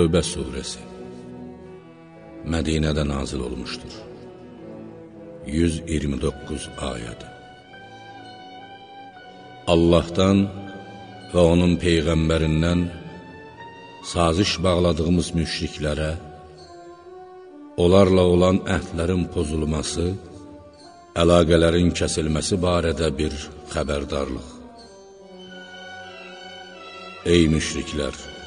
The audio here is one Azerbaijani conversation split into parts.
Tövbə surəsi Mədinədə nazil olmuşdur. 129 ayəd Allahdan və onun Peyğəmbərindən saziş bağladığımız müşriklərə onlarla olan əhdlərin pozulması, əlaqələrin kəsilməsi barədə bir xəbərdarlıq. Ey müşriklər!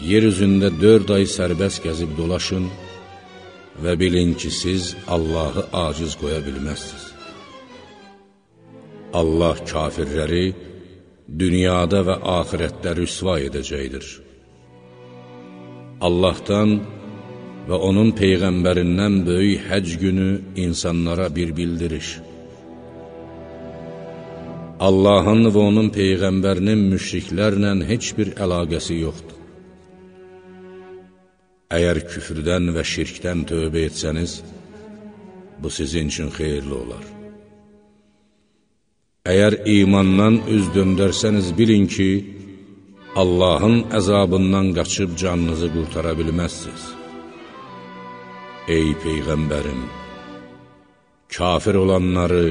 Yer üzündə dörd ay sərbəst gəzib dolaşın və bilin ki, siz Allahı aciz qoya bilməzsiniz. Allah kafirləri dünyada və axirətdə rüsva edəcəkdir. Allahdan və onun Peyğəmbərindən böyük həc günü insanlara bir bildiriş. Allahın və onun Peyğəmbərinin müşriklərlə heç bir əlaqəsi yoxdur. Əgər küfrdən və şirkdən tövbə etsəniz, bu sizin üçün xeyirli olar. Əgər imandan üz döndərsəniz, bilin ki, Allahın əzabından qaçıb canınızı qurtara bilməzsiniz. Ey Peyğəmbərim! Kafir olanları,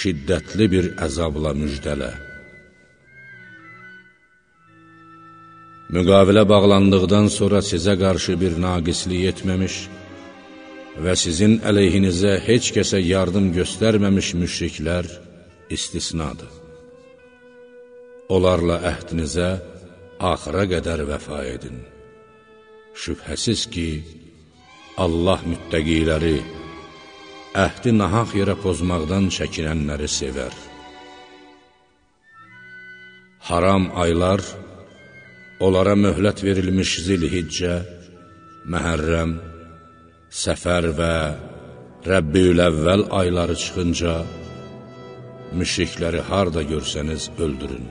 şiddətli bir əzabla müjdələ. Müqavilə bağlandıqdan sonra sizə qarşı bir naqislik etməmiş və sizin əleyhinizə heç kəsə yardım göstərməmiş müşriklər istisnadır. Onlarla əhdinizə axıra qədər vəfa edin. Şübhəsiz ki, Allah müttəqiləri, əhdi nahaq yerə pozmaqdan çəkinənləri sevər. Haram aylar, onlara möhlət verilmiş zilhiccə, məhərrəm, səfər və Rəbbiüləvvəl ayları çıxınca, müşrikləri harda görsəniz öldürün,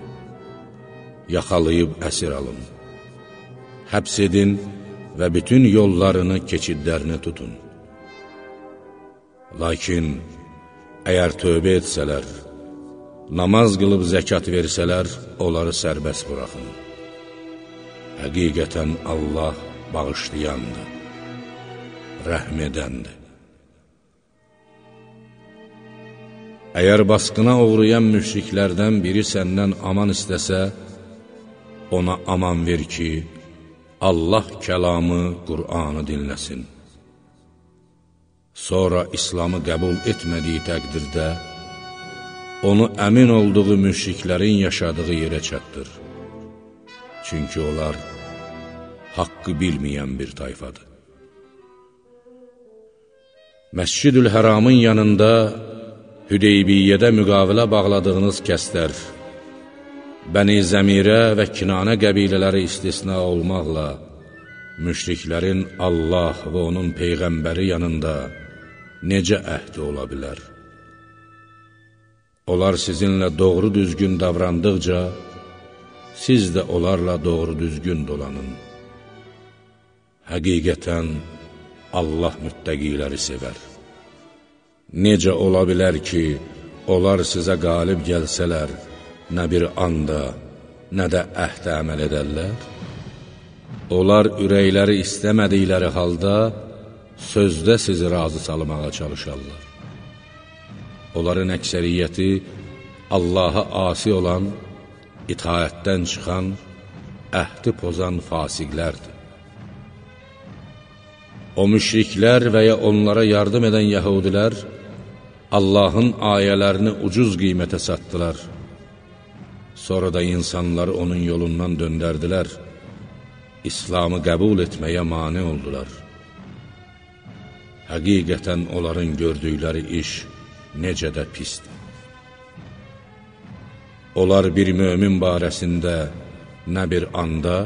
yaxalayıb əsir alın, həbs edin və bütün yollarını, keçidlərini tutun. Lakin əgər tövbə etsələr, namaz qılıb zəkat versələr, onları sərbəst buraxın. Həqiqətən Allah bağışlayandır, rəhm edəndir. Əgər basqına uğrayan müşriklərdən biri səndən aman istəsə, ona aman ver ki, Allah kəlamı, Qur'anı dinləsin. Sonra İslamı qəbul etmədiyi təqdirdə, onu əmin olduğu müşriklərin yaşadığı yerə çatdır. Çünki onlar haqqı bilməyən bir tayfadır. Məscid-ül Həramın yanında Hüdeybiyyədə müqavilə bağladığınız kəslər, Bəni Zəmirə və Kinanə qəbilələri istisna olmaqla, müşriklərin Allah və onun Peyğəmbəri yanında necə əhdi ola bilər? Onlar sizinlə doğru düzgün davrandıqca, siz də onlarla doğru düzgün dolanın. Həqiqətən, Allah müttəqiləri sevər. Necə ola bilər ki, onlar sizə qalib gəlsələr, nə bir anda, nə də əhdə əməl edərlər? Onlar ürəkləri istəmədikləri halda, sözdə sizi razı salmağa çalışarlar. Onların əksəriyyəti Allaha asi olan, itaətdən çıxan, əhdi pozan fasiqlərdir. O müşriklər və ya onlara yardım edən yəhudilər Allahın ayələrini ucuz qiymətə satdılar. Sonra da insanları onun yolundan döndərdilər, İslamı qəbul etməyə mane oldular. Həqiqətən onların gördükləri iş necə də pisdir. Onlar bir mömin barəsində nə bir anda,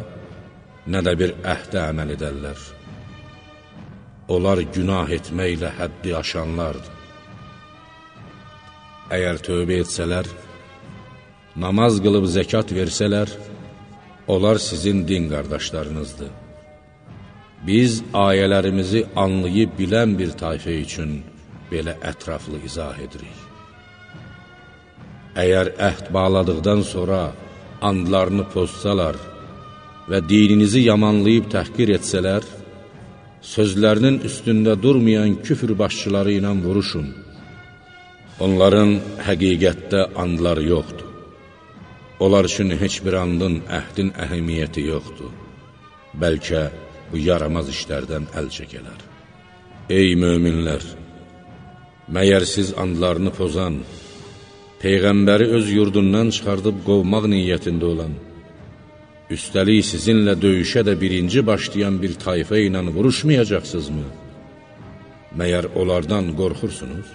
nə də bir əhdə əməl edərlər. Onlar günah etməklə həddi aşanlardır. Əgər tövbə etsələr, namaz qılıb zəkat versələr, onlar sizin din qardaşlarınızdır. Biz ayələrimizi anlayıb bilən bir tayfə üçün belə ətraflı izah edirik. Əgər əhd bağladıqdan sonra andlarını pozsalar və dininizi yamanlayıb təhqir etsələr, sözlərinin üstündə durmayan küfr başçıları ilə vuruşun. Onların həqiqətdə andları yoxdur. Onlar üçün heç bir andın, əhdin əhəmiyyəti yoxdur. Bəlkə bu yaramaz işlərdən əl çəkələr. Ey möminlər! Məyər siz andlarını pozan, Peyğəmbəri öz yurdundan çıxardıb qovmaq niyyətində olan, üstəlik sizinlə döyüşə də birinci başlayan bir tayfə ilə vuruşmayacaqsınızmı? Məyər onlardan qorxursunuz?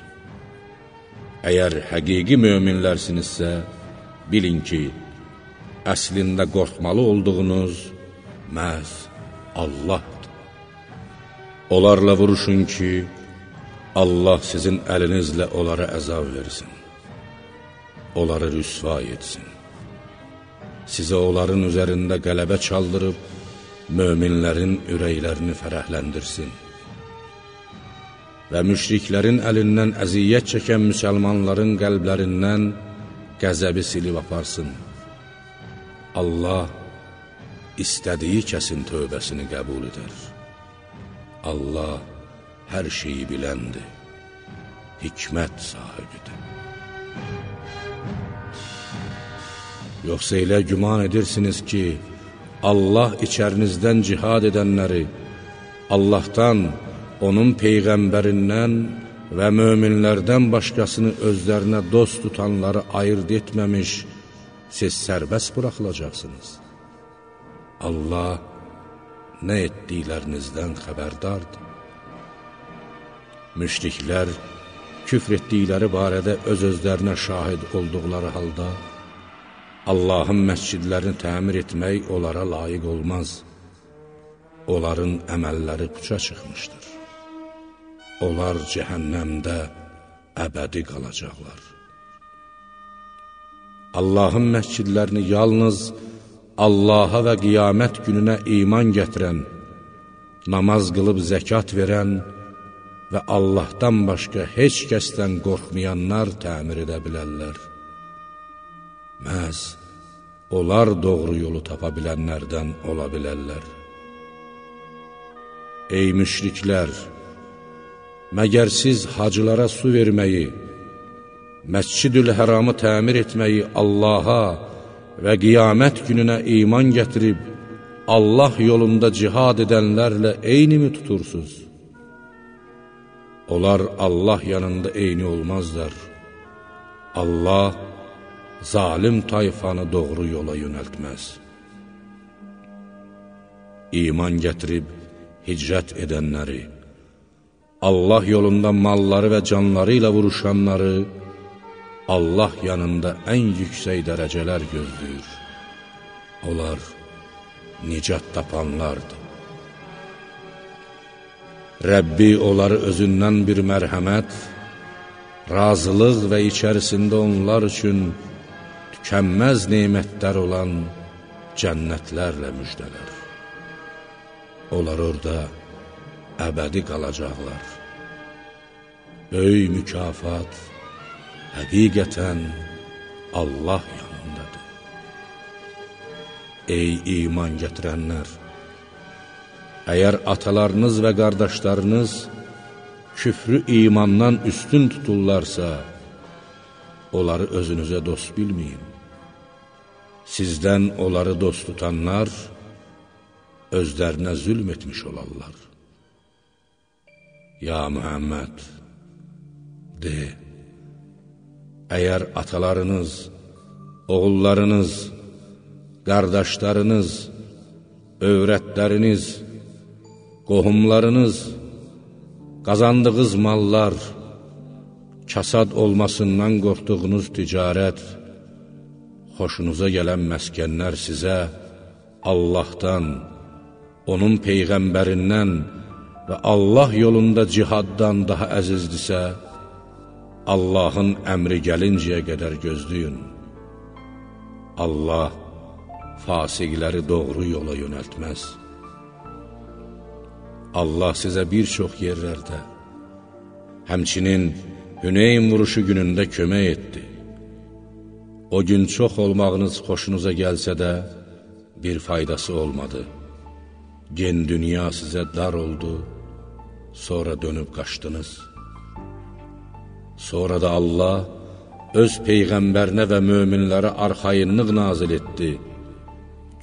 Əgər həqiqi möminlərsinizsə, bilin ki, əslində qorxmalı olduğunuz məhz Allahdır. Onlarla vuruşun ki, Allah sizin əlinizlə onlara əzab versin onları rüsva etsin. Sizə onların üzərində qələbə çaldırıb, möminlərin ürəklərini fərəhləndirsin. Və müşriklərin əlindən əziyyət çəkən müsəlmanların qəlblərindən qəzəbi silib aparsın. Allah istədiyi kəsin tövbəsini qəbul edər. Allah hər şeyi biləndir, hikmət sahibidir. Yoxsa elə güman edirsiniz ki, Allah içərinizdən cihad edənləri, Allahdan, onun Peyğəmbərindən və möminlərdən başqasını özlərinə dost tutanları ayırt etməmiş, siz sərbəst buraxılacaqsınız. Allah nə etdiklərinizdən xəbərdardır. Müşriklər küfr etdikləri barədə öz-özlərinə şahid olduqları halda, Allahın məscidlərini təmir etmək onlara layiq olmaz. Onların əməlləri puça çıxmışdır. Onlar cəhənnəmdə əbədi qalacaqlar. Allahın məscidlərini yalnız Allaha və qiyamət gününə iman gətirən, namaz qılıb zəkat verən və Allahdan başqa heç kəsdən qorxmayanlar təmir edə bilərlər. Məhz onlar doğru yolu tapa bilənlərdən ola bilərlər. Ey müşriklər! Məgər siz hacılara su verməyi, məscidül həramı təmir etməyi Allaha və qiyamət gününə iman gətirib, Allah yolunda cihad edənlərlə eynimi tutursuz? Onlar Allah yanında eyni olmazlar. Allah, zalim tayfanı doğru yola yönəltməz. İman gətirib hicrət edənləri, Allah yolunda malları və canları ilə vuruşanları, Allah yanında ən yüksək dərəcələr gözləyir. Onlar nicat tapanlardır. Rəbbi onları özündən bir mərhəmət, razılıq və içərisində onlar üçün tükənməz neymətlər olan cənnətlərlə müjdələr. Onlar orada əbədi qalacaqlar. Böyük mükafat həqiqətən Allah yanındadır. Ey iman gətirənlər! Əgər atalarınız və qardaşlarınız küfrü imandan üstün tuturlarsa, onları özünüzə dost bilməyin. Sizdən onları dost tutanlar özlərinə zülm etmiş olarlar. Ya Mühəmməd, de, əgər atalarınız, oğullarınız, qardaşlarınız, övrətləriniz, qohumlarınız, qazandığınız mallar, kasad olmasından qorxduğunuz ticarət, xoşunuza gələn məskənlər sizə Allahdan, onun Peyğəmbərindən və Allah yolunda cihaddan daha əzizdirsə, Allahın əmri gəlincəyə qədər gözləyin. Allah fasiqləri doğru yola yönəltməz. Allah sizə bir çox yerlərdə, həmçinin Hüneyn vuruşu günündə kömək etdi. O gün çox olmağınız xoşunuza gəlsə də, bir faydası olmadı. Gen dünya sizə dar oldu, sonra dönüb qaçdınız. Sonra da Allah öz Peyğəmbərinə və möminlərə arxayınlıq nazil etdi.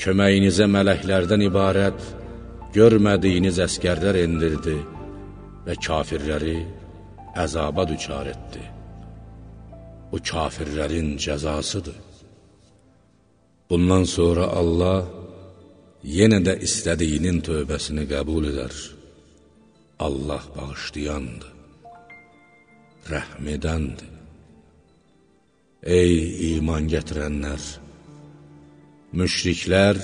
Köməyinizə mələklərdən ibarət görmədiyiniz əskərlər endirdi və kafirləri əzaba düçar etdi. Bu kafirlərin cəzasıdır. Bundan sonra Allah yenə də istədiyinin tövbəsini qəbul edər. Allah bağışlayandır, rəhm edəndir. Ey iman gətirənlər! Müşriklər,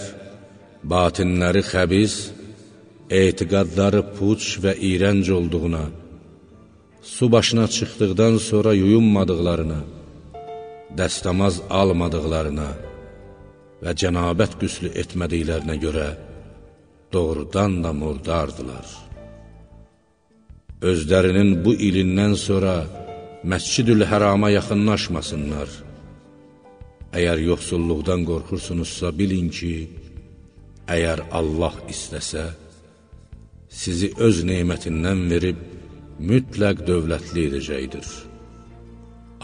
batinləri xəbis, etiqadları puç və iyrənc olduğuna, su başına çıxdıqdan sonra yuyunmadıqlarına, dəstəmaz almadıqlarına və cənabət qüslü etmədiklərinə görə doğrudan da murdardılar. Özlərinin bu ilindən sonra Məscid-ül Hərama yaxınlaşmasınlar. Əgər yoxsulluqdan qorxursunuzsa, bilin ki, əgər Allah istəsə, sizi öz neymətindən verib mütləq dövlətli edəcəkdir.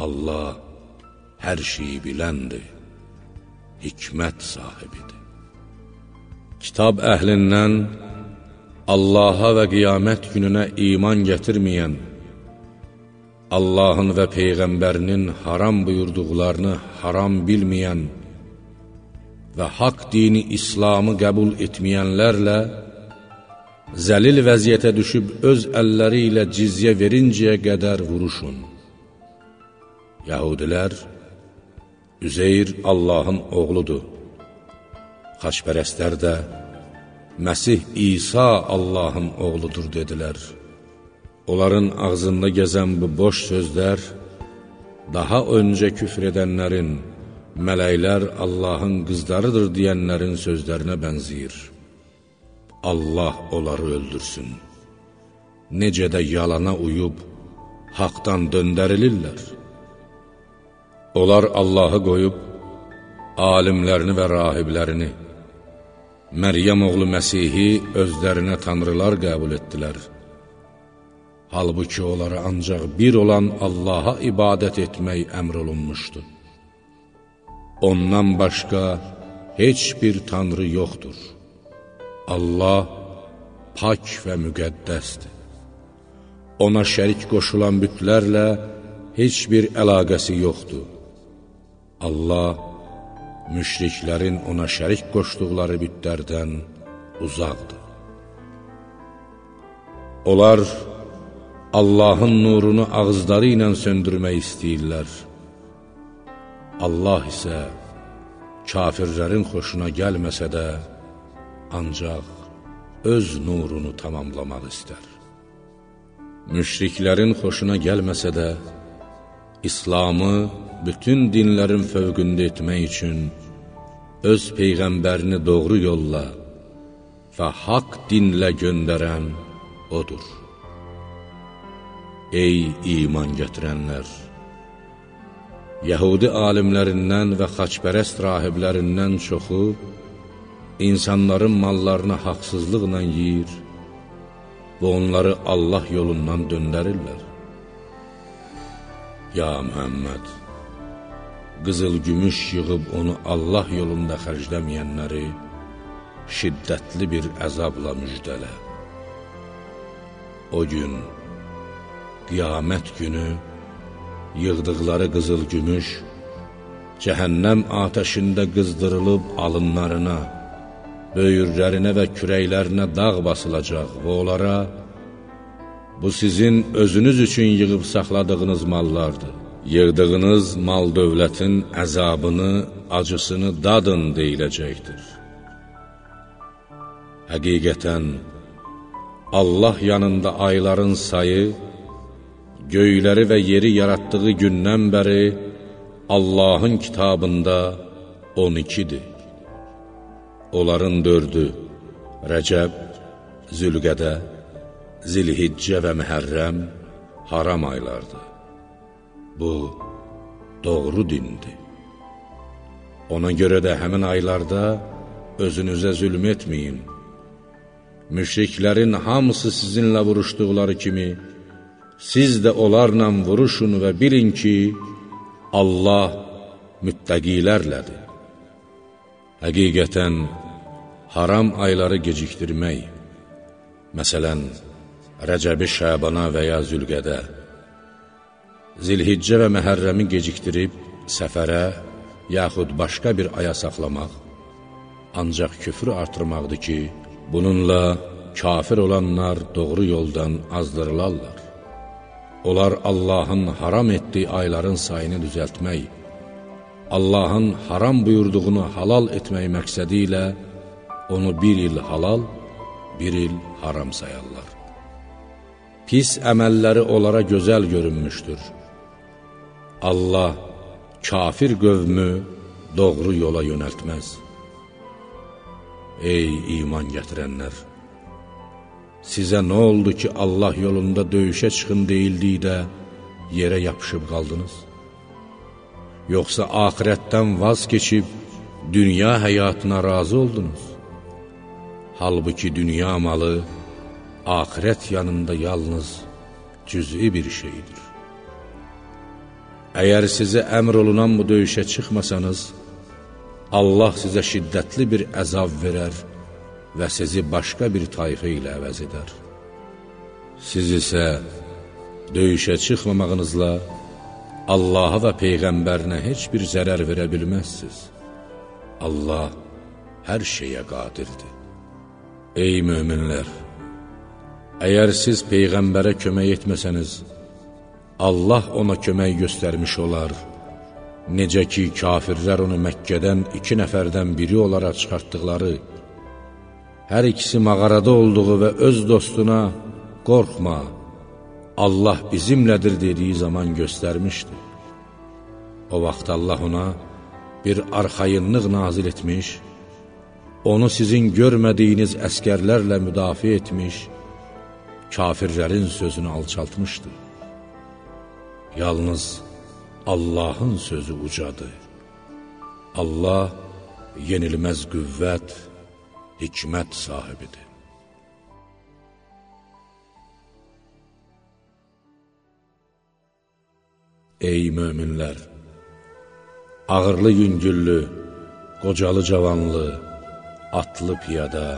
Allah hər şeyi biləndir, hikmət sahibidir. Kitab əhlindən Allaha və qiyamət gününə iman gətirməyən, Allahın və Peyğəmbərinin haram buyurduqlarını haram bilməyən və haqq dini İslamı qəbul etməyənlərlə zəlil vəziyyətə düşüb öz əlləri ilə cizyə verincəyə qədər vuruşun. Yahudilər, Üzeyr Allahın oğludur. Xaçpərəstlər də, Məsih İsa Allahın oğludur dedilər. Onların ağzında gəzən bu boş sözlər, daha öncə küfr edənlərin, mələklər Allahın qızlarıdır deyənlərin sözlərinə bənziyir. Allah onları öldürsün. Necə də yalana uyub, haqdan döndərilirlər. Onlar Allahı qoyub, alimlərini və rahiblərini, Məryəm oğlu Məsihi özlərinə tanrılar qəbul etdilər. Halbuki onlara ancaq bir olan Allaha ibadət etmək əmr olunmuşdur. Ondan başqa heç bir tanrı yoxdur. Allah pak və müqəddəsdir. Ona şərik qoşulan bütlərlə heç bir əlaqəsi yoxdur. Allah müşriklərin ona şərik qoşduqları bütlərdən uzaqdır. Onlar Allahın nurunu ağızları ilə söndürmək istəyirlər. Allah isə kafirlərin xoşuna gəlməsə də, ancaq öz nurunu tamamlamaq istər. Müşriklərin xoşuna gəlməsə də, İslamı bütün dinlərin fövqündə etmək üçün öz Peyğəmbərini doğru yolla və haqq dinlə göndərən O'dur. Ey iman gətirənlər! Yəhudi alimlərindən və xaçpərəst rahiblərindən çoxu insanların mallarını haqsızlıqla yiyir və onları Allah yolundan döndərirlər. Ya Mühəmməd, qızıl gümüş yığıb onu Allah yolunda xərcləməyənləri şiddətli bir əzabla müjdələ. O gün, qiyamət günü, yığdıqları qızıl gümüş, cəhənnəm atəşində qızdırılıb alınlarına, böyürlərinə və kürəklərinə dağ basılacaq və onlara, bu sizin özünüz üçün yığıb saxladığınız mallardır. Yığdığınız mal dövlətin əzabını, acısını dadın deyiləcəkdir. Həqiqətən, Allah yanında ayların sayı, göyləri və yeri yaratdığı gündən bəri Allahın kitabında 12-dir. Onların dördü, Rəcəb, Zülqədə, Zilhiccə və Məhərrəm haram aylardır. Bu, doğru dindir. Ona görə də həmin aylarda özünüzə zülm etməyin. Müşriklərin hamısı sizinlə vuruşduqları kimi, siz də onlarla vuruşun və bilin ki, Allah müttəqilərlədir. Həqiqətən, haram ayları gecikdirmək, məsələn, Rəcəbi Şəbana və ya Zülqədə, Zilhiccə və Məhərrəmi gecikdirib səfərə, yaxud başqa bir aya saxlamaq, ancaq küfrü artırmaqdır ki, bununla kafir olanlar doğru yoldan azdırılarlar. Onlar Allahın haram etdiyi ayların sayını düzəltmək, Allahın haram buyurduğunu halal etmək məqsədi ilə onu bir il halal, bir il haram sayarlar. Pis əməlləri onlara gözəl görünmüşdür. Allah kafir qövmü doğru yola yönəltməz. Ey iman gətirənlər! Sizə nə oldu ki, Allah yolunda döyüşə çıxın deyildikdə yerə yapışıb qaldınız? Yoxsa ahirətdən vaz keçib dünya həyatına razı oldunuz? Halbuki dünya malı ahirət yanında yalnız cüz'i bir şeydir. Əgər sizə əmr olunan bu döyüşə çıxmasanız, Allah sizə şiddətli bir əzab verər və sizi başqa bir tayfı ilə əvəz edər. Siz isə döyüşə çıxmamağınızla Allaha və Peyğəmbərinə heç bir zərər verə bilməzsiniz. Allah hər şeyə qadirdir. Ey möminlər! Əgər siz Peyğəmbərə kömək etməsəniz, Allah ona kömək göstərmiş olar. Necə ki, kafirlər onu Məkkədən iki nəfərdən biri olaraq çıxartdıqları, hər ikisi mağarada olduğu və öz dostuna, qorxma, Allah bizimlədir dediyi zaman göstərmişdi. O vaxt Allah ona bir arxayınlıq nazil etmiş, onu sizin görmədiyiniz əskərlərlə müdafiə etmiş, kafirlərin sözünü alçaltmışdı. Yalnız Allahın sözü ucadır. Allah yenilməz qüvvət, hikmət sahibidir. Ey möminlər! Ağırlı yüngüllü, qocalı cavanlı, atlı piyada,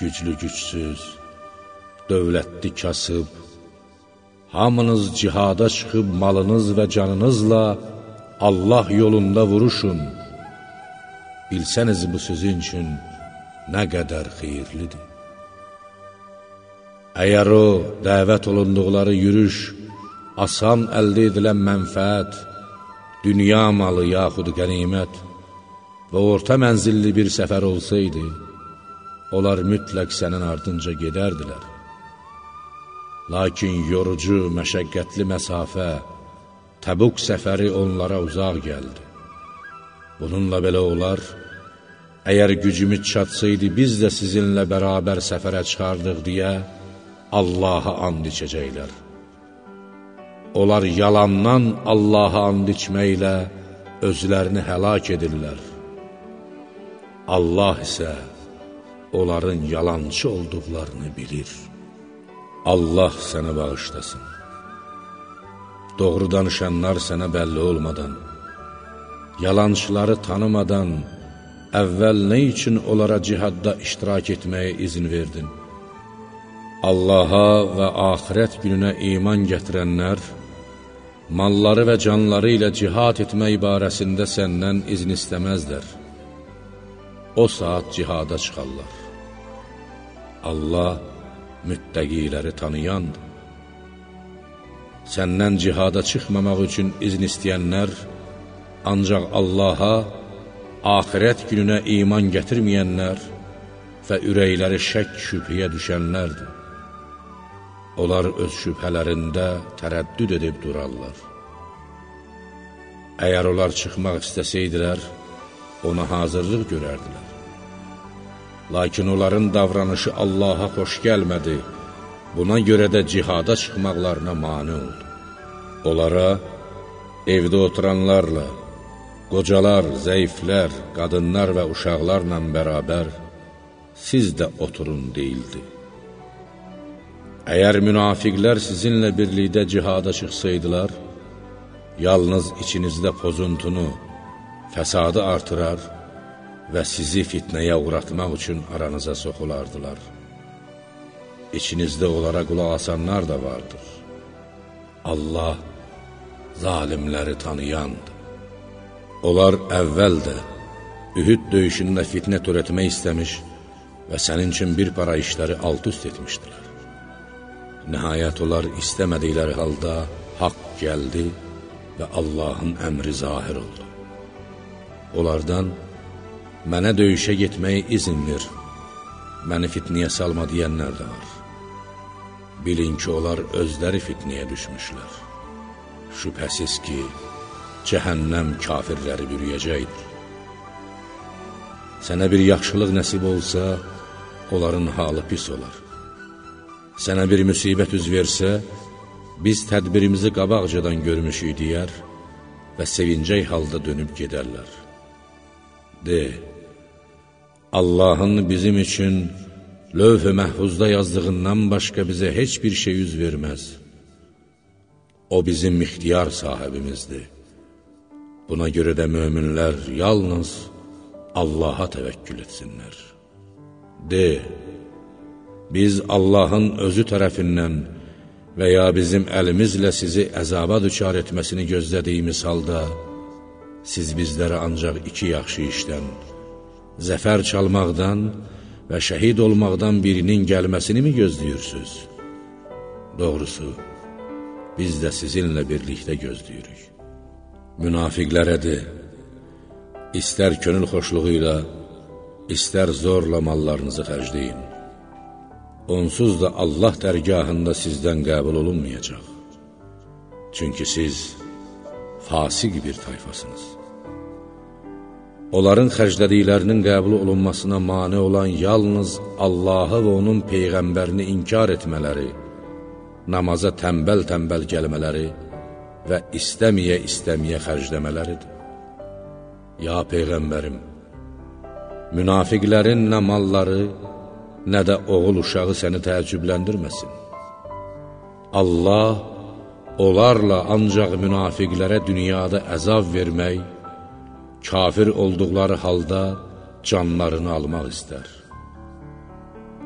güclü gücsüz, dövlətli kasıb, Hamınız cihada çıxıb malınız və canınızla Allah yolunda vuruşun. Bilsəniz bu sizin üçün nə qədər xeyirlidir. Əgər o, dəvət olunduqları yürüş, asan əldə edilən mənfəət, dünya malı yaxud qənimət və orta mənzilli bir səfər olsaydı, onlar mütləq sənin ardınca gedərdilər. Lakin yorucu, məşəqqətli məsafə, Təbuk səfəri onlara uzaq gəldi. Bununla belə olar, əgər gücümüz çatsaydı, biz də sizinlə bərabər səfərə çıxardıq deyə Allaha and içəcəklər. Onlar yalandan Allaha and içməklə özlərini həlak edirlər. Allah isə onların yalancı olduqlarını bilir. Allah sənə bağışlasın. Doğru danışanlar sənə bəlli olmadan, yalançıları tanımadan, əvvəl nə üçün onlara cihadda iştirak etməyə izin verdin? Allaha və axirət gününə iman gətirənlər, malları və canları ilə cihad etmək barəsində səndən izin istəməzlər. O saat cihada çıxarlar. Allah, müttəqiləri tanıyandır. Səndən cihada çıxmamaq üçün izin istəyənlər ancaq Allaha, axirət gününə iman gətirməyənlər və ürəkləri şək şübhəyə düşənlərdir. Onlar öz şübhələrində tərəddüd edib durarlar. Əgər onlar çıxmaq istəsəydilər, ona hazırlıq görərdilər. Lakin onların davranışı Allaha xoş gəlmədi, buna görə də cihada çıxmaqlarına mani oldu. Onlara evdə oturanlarla, qocalar, zəiflər, qadınlar və uşaqlarla bərabər siz də oturun deyildi. Əgər münafiqlər sizinlə birlikdə cihada çıxsaydılar, yalnız içinizdə pozuntunu, fəsadı artırar və sizi fitnəyə uğratmaq üçün aranıza soxulardılar. İçinizdə onlara qulaq asanlar da vardır. Allah zalimləri tanıyandır. Onlar əvvəl də Ühüd döyüşündə fitnə törətmək istəmiş və sənin üçün bir para işləri alt-üst etmişdilər. Nəhayət onlar istəmədikləri halda haqq gəldi və Allahın əmri zahir oldu. Onlardan, mənə döyüşə getməyə izin ver, məni fitniyə salma deyənlər də var. Bilin ki, onlar özləri fitniyə düşmüşlər. Şübhəsiz ki, cəhənnəm kafirləri bürüyəcəkdir. Sənə bir yaxşılıq nəsib olsa, onların halı pis olar. Sənə bir müsibət üz versə, biz tədbirimizi qabaqcadan görmüşük deyər və sevincək halda dönüb gedərlər. De, Allahın bizim üçün lövh-ü məhfuzda yazdığından başqa bizə heç bir şey üz verməz. O bizim ixtiyar sahibimizdir. Buna görə də möminlər yalnız Allaha təvəkkül etsinlər. De, biz Allahın özü tərəfindən və ya bizim əlimizlə sizi əzaba düçar etməsini gözlədiyimiz halda, siz bizlərə ancaq iki yaxşı işdən, zəfər çalmaqdan və şəhid olmaqdan birinin gəlməsini mi gözləyirsiniz? Doğrusu, biz də sizinlə birlikdə gözləyirik. Münafiqlərə de, istər könül xoşluğu ilə, istər zorla mallarınızı xərcləyin. Onsuz da Allah dərgahında sizdən qəbul olunmayacaq. Çünki siz fasiq bir tayfasınız. Onların xərclədiklərinin qəbul olunmasına mane olan yalnız Allahı və onun Peyğəmbərini inkar etmələri, namaza təmbəl-təmbəl gəlmələri və istəməyə-istəməyə xərcləmələridir. Ya Peyğəmbərim, münafiqlərin nə malları, nə də oğul uşağı səni təəccübləndirməsin. Allah onlarla ancaq münafiqlərə dünyada əzab vermək, kafir olduqları halda canlarını almaq istər.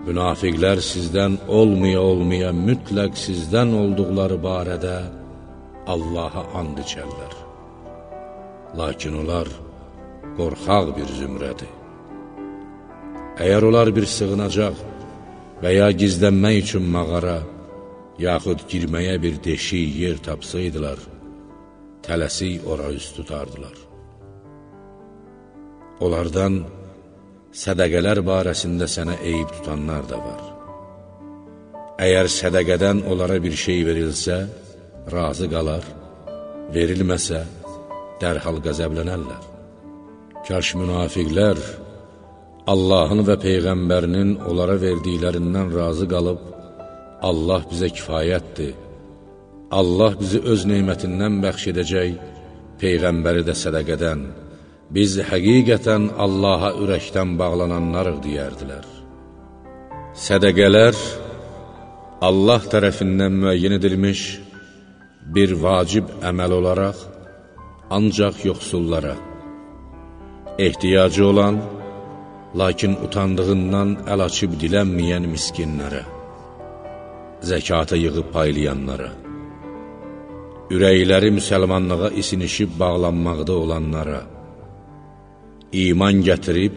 Münafiqlər sizdən olmaya-olmaya mütləq sizdən olduqları barədə Allaha and içərlər. Lakin onlar qorxaq bir zümrədir. Əgər onlar bir sığınacaq və ya gizlənmək üçün mağara, yaxud girməyə bir deşik yer tapsaydılar, tələsik ora üst tutardılar. Onlardan sədəqələr barəsində sənə eyib tutanlar da var. Əgər sədəqədən onlara bir şey verilsə, razı qalar, verilməsə, dərhal qəzəblənərlər. Kaş münafiqlər Allahın və Peyğəmbərinin onlara verdiklərindən razı qalıb, Allah bizə kifayətdir, Allah bizi öz neymətindən bəxş edəcək, Peyğəmbəri də sədəqədən, biz həqiqətən Allaha ürəkdən bağlananlarıq deyərdilər. Sədəqələr Allah tərəfindən müəyyən edilmiş bir vacib əməl olaraq ancaq yoxsullara, ehtiyacı olan, lakin utandığından əl açıb dilənməyən miskinlərə, zəkata yığıb paylayanlara, ürəkləri müsəlmanlığa isinişib bağlanmaqda olanlara, iman gətirib,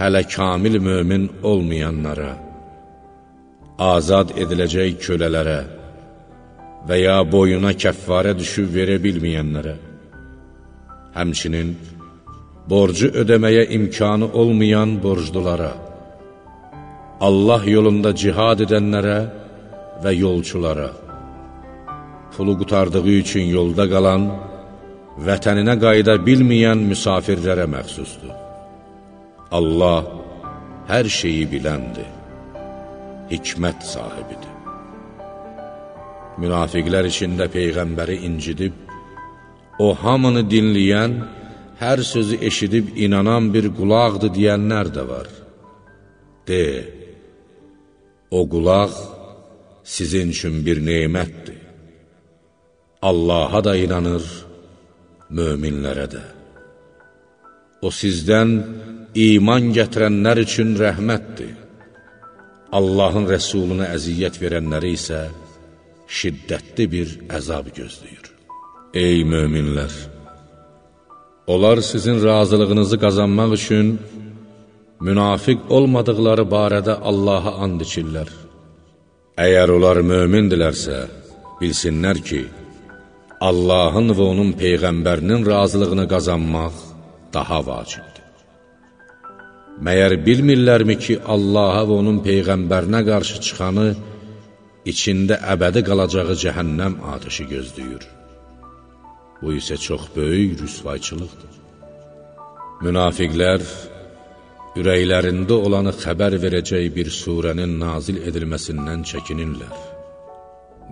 hələ kamil mömin olmayanlara, azad ediləcək kölələrə və ya boyuna kəffarə düşüb verə bilməyənlərə, həmçinin borcu ödəməyə imkanı olmayan borclulara, Allah yolunda cihad edənlərə və yolçulara, pulu qutardığı üçün yolda qalan, vətəninə qayıda bilməyən müsafirlərə məxsusdur. Allah hər şeyi biləndir, hikmət sahibidir. Münafiqlər içində Peyğəmbəri incidib, o hamını dinləyən, hər sözü eşidib inanan bir qulaqdır deyənlər də var. De, o qulaq sizin üçün bir neymətdir. Allaha da inanır, möminlərə də. O sizdən iman gətirənlər üçün rəhmətdir. Allahın rəsuluna əziyyət verənləri isə şiddətli bir əzab gözləyir. Ey möminlər! Onlar sizin razılığınızı qazanmaq üçün münafiq olmadıqları barədə Allaha and içirlər. Əgər onlar mömindilərsə, bilsinlər ki, Allahın və onun Peyğəmbərinin razılığını qazanmaq daha vacibdir. Məyər bilmirlərmi ki, Allaha və onun Peyğəmbərinə qarşı çıxanı içində əbədi qalacağı cəhənnəm ateşi gözləyir. Bu isə çox böyük rüsvayçılıqdır. Münafiqlər ürəklərində olanı xəbər verəcək bir surənin nazil edilməsindən çəkinirlər.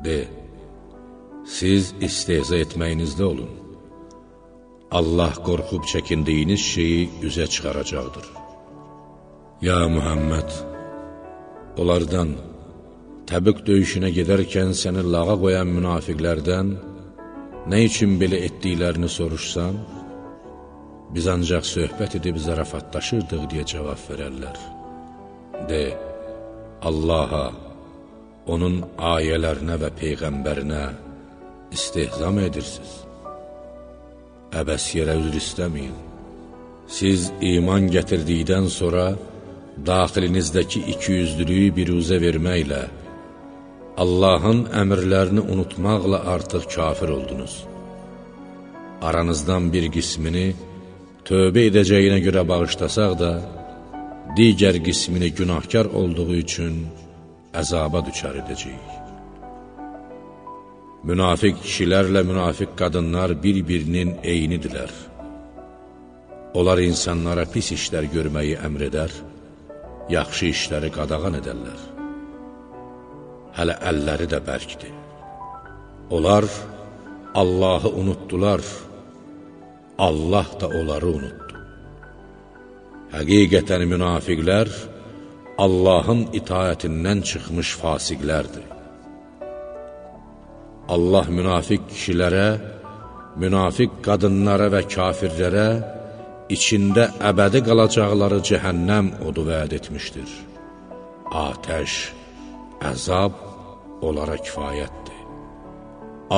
De, siz istehza etməyinizdə olun. Allah qorxub çəkindiyiniz şeyi üzə çıxaracaqdır. Ya Muhammed, onlardan Təbük döyüşünə gedərkən səni lağa qoyan münafiqlərdən nə üçün belə etdiklərini soruşsan, biz ancaq söhbət edib zarafatlaşırdıq deyə cavab verərlər. De, Allaha, onun ayələrinə və Peyğəmbərinə istehzam edirsiniz. Əbəs yerə üzr istəməyin. Siz iman gətirdikdən sonra daxilinizdəki ikiyüzlülüyü biruzə verməklə, Allahın əmrlərini unutmaqla artıq kafir oldunuz. Aranızdan bir qismini tövbə edəcəyinə görə bağışlasaq da, digər qismini günahkar olduğu üçün əzaba düçar edəcəyik. Münafiq kişilərlə münafiq qadınlar bir-birinin eynidirlər. Onlar insanlara pis işlər görməyi əmr edər, yaxşı işləri qadağan edərlər hələ əlləri də bərkdir. Onlar Allahı unutdular, Allah da onları unutdu. Həqiqətən münafiqlər Allahın itayətindən çıxmış fasiqlərdir. Allah münafiq kişilərə, münafiq qadınlara və kafirlərə içində əbədi qalacaqları cəhənnəm odu vəd etmişdir. Atəş, əzab onlara kifayətdir.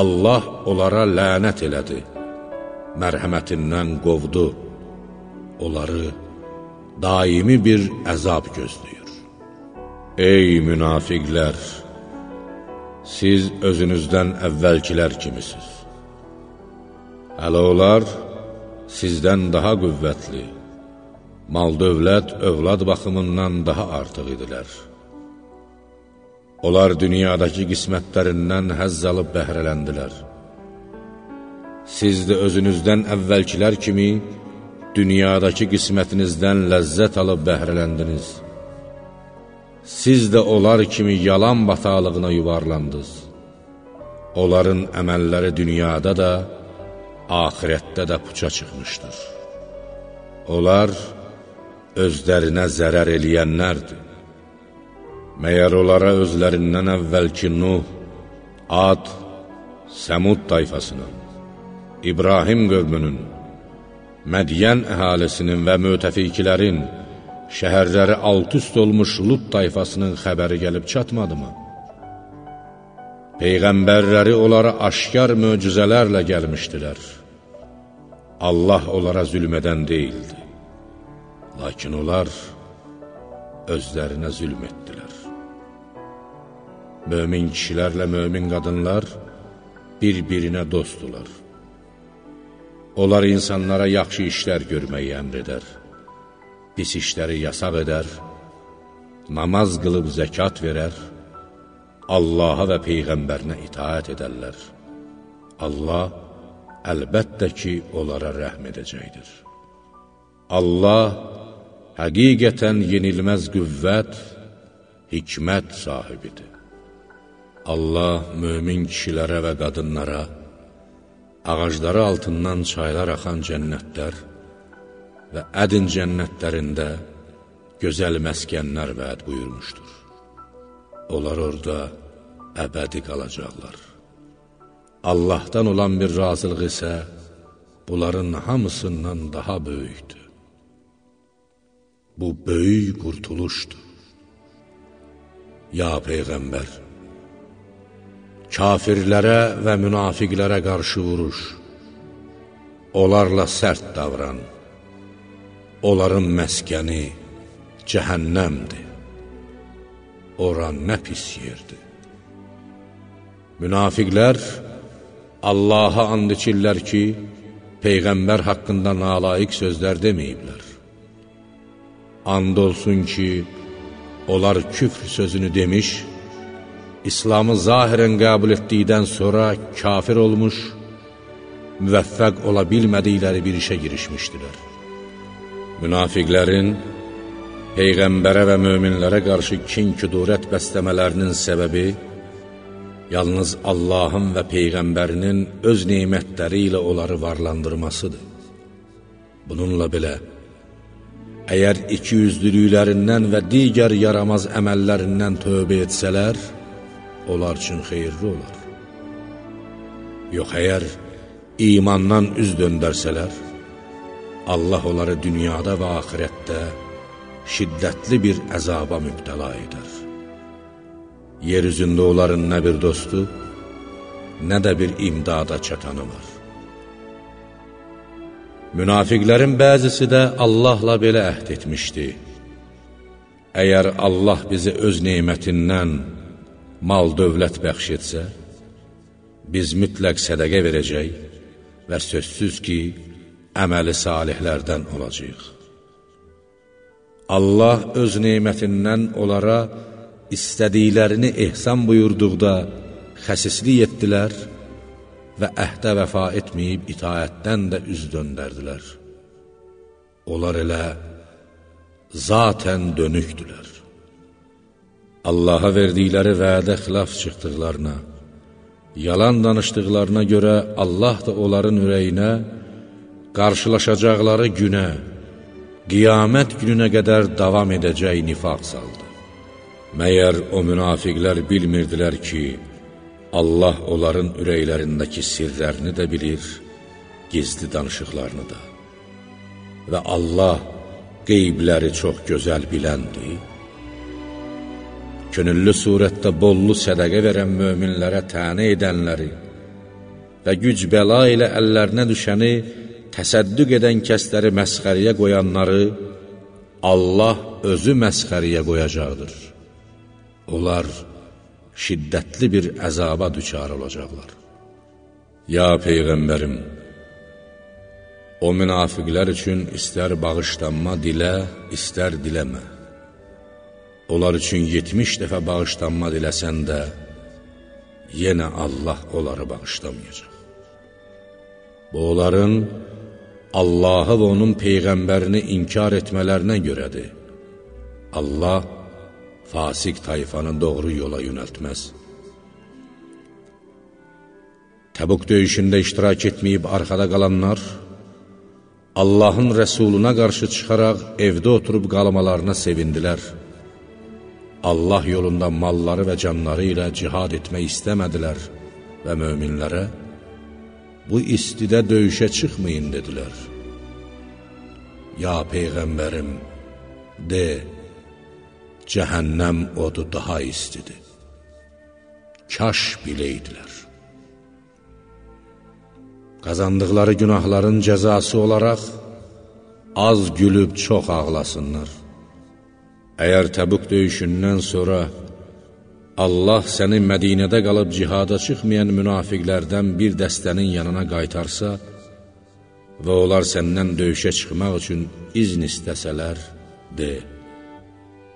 Allah onlara lənət elədi, mərhəmətindən qovdu, onları daimi bir əzab gözləyir. Ey münafiqlər! Siz özünüzdən əvvəlkilər kimisiniz. Hələ onlar sizdən daha qüvvətli, mal-dövlət, övlad baxımından daha artıq idilər. Onlar dünyadakı qismətlərindən həzz alıb bəhrələndilər. Siz də özünüzdən əvvəlkilər kimi dünyadakı qismətinizdən ləzzət alıb bəhrələndiniz. Siz də onlar kimi yalan batağlığına yuvarlandınız. Onların əməlləri dünyada da, ahirətdə də puça çıxmışdır. Onlar özlərinə zərər eləyənlərdir. Məyər onlara özlərindən əvvəlki Nuh, Ad, Səmud tayfasının, İbrahim qövmünün, Mədiyən əhalisinin və mötəfikilərin, şəhərləri alt-üst olmuş Lut tayfasının xəbəri gəlib çatmadı mı? Peyğəmbərləri onlara aşkar möcüzələrlə gəlmişdilər. Allah onlara zülmədən deyildi. Lakin onlar özlərinə zülm etdilər. Mömin kişilərlə mömin qadınlar bir-birinə dostdular. Onlar insanlara yaxşı işlər görməyi əmr edər, pis işləri yasaq edər, namaz qılıb zəkat verər, Allaha və Peyğəmbərinə itaət edərlər. Allah əlbəttə ki, onlara rəhm edəcəkdir. Allah həqiqətən yenilməz qüvvət, hikmət sahibidir. Allah mömin kişilərə və qadınlara ağacları altından çaylar axan cənnətlər, və ədin cənnətlərində gözəl məskənlər vəd buyurmuşdur. Onlar orada əbədi qalacaqlar. Allahdan olan bir razılıq isə bunların hamısından daha böyükdür. Bu böyük qurtuluşdur. Ya Peyğəmbər, kafirlərə və münafiqlərə qarşı vuruş, onlarla sərt davran, onların məskəni cəhənnəmdir, ora nə pis yerdir. Münafiqlər Allaha and içirlər ki, Peyğəmbər haqqında nalayiq sözlər deməyiblər. And olsun ki, onlar küfr sözünü demiş, İslamı zahirən qəbul etdikdən sonra kafir olmuş, müvəffəq ola bilmədikləri bir işə girişmişdilər. Münafiqlərin Peyğəmbərə və möminlərə qarşı kin-küdurət bəstəmələrinin səbəbi yalnız Allahın və Peyğəmbərinin öz neymətləri ilə onları varlandırmasıdır. Bununla belə, əgər ikiyüzlülüklərindən və digər yaramaz əməllərindən tövbə etsələr, onlar üçün xeyirli olar. Yox, əgər imandan üz döndərsələr, Allah onları dünyada və axirətdə şiddətli bir əzaba mübtəla edər. Yer üzündə onların nə bir dostu, nə də bir imdada çatanı var. Münafiqlərin bəzisi də Allahla belə əhd etmişdi. Əgər Allah bizi öz neymətindən mal dövlət bəxş etsə, biz mütləq sədəqə verəcək və sözsüz ki, əməli salihlərdən olacaq. Allah öz neymətindən onlara istədiklərini ehsan buyurduqda xəsislik etdilər və əhdə vəfa etməyib itayətdən də üz döndərdilər. Onlar elə zatən dönükdülər. Allaha verdikləri vədə xilaf çıxdıqlarına, yalan danışdıqlarına görə Allah da onların ürəyinə qarşılaşacaqları günə, qiyamət gününə qədər davam edəcək nifaq saldı. Məyər o münafiqlər bilmirdilər ki, Allah onların ürəklərindəki sirlərini də bilir, gizli danışıqlarını da. Və Allah qeybləri çox gözəl biləndir. Könüllü surətdə bollu sədəqə verən möminlərə tənə edənləri və güc bəla ilə əllərinə düşəni təsəddüq edən kəsləri məsxəriyə qoyanları Allah özü məsxəriyə qoyacaqdır onlar şiddətli bir əzaba düçar olacaqlar. Ya Peyğəmbərim, o münafiqlər üçün istər bağışlanma dilə, istər diləmə. Onlar üçün 70 dəfə bağışlanma diləsən də, yenə Allah onları bağışlamayacaq. Bu, onların Allahı və onun Peyğəmbərini inkar etmələrinə görədir. Allah, fasik tayfanı doğru yola yönəltməz. Təbuk döyüşündə iştirak etməyib arxada qalanlar, Allahın rəsuluna qarşı çıxaraq evdə oturub qalmalarına sevindilər. Allah yolunda malları və canları ilə cihad etmək istəmədilər və möminlərə, bu istidə döyüşə çıxmayın, dedilər. Ya Peyğəmbərim, de, cəhənnəm odu daha istidir. Kaş biləydilər. Qazandıqları günahların cəzası olaraq, az gülüb çox ağlasınlar. Əgər təbuk döyüşündən sonra Allah səni Mədinədə qalıb cihada çıxmayan münafiqlərdən bir dəstənin yanına qaytarsa və onlar səndən döyüşə çıxmaq üçün izn istəsələr, de,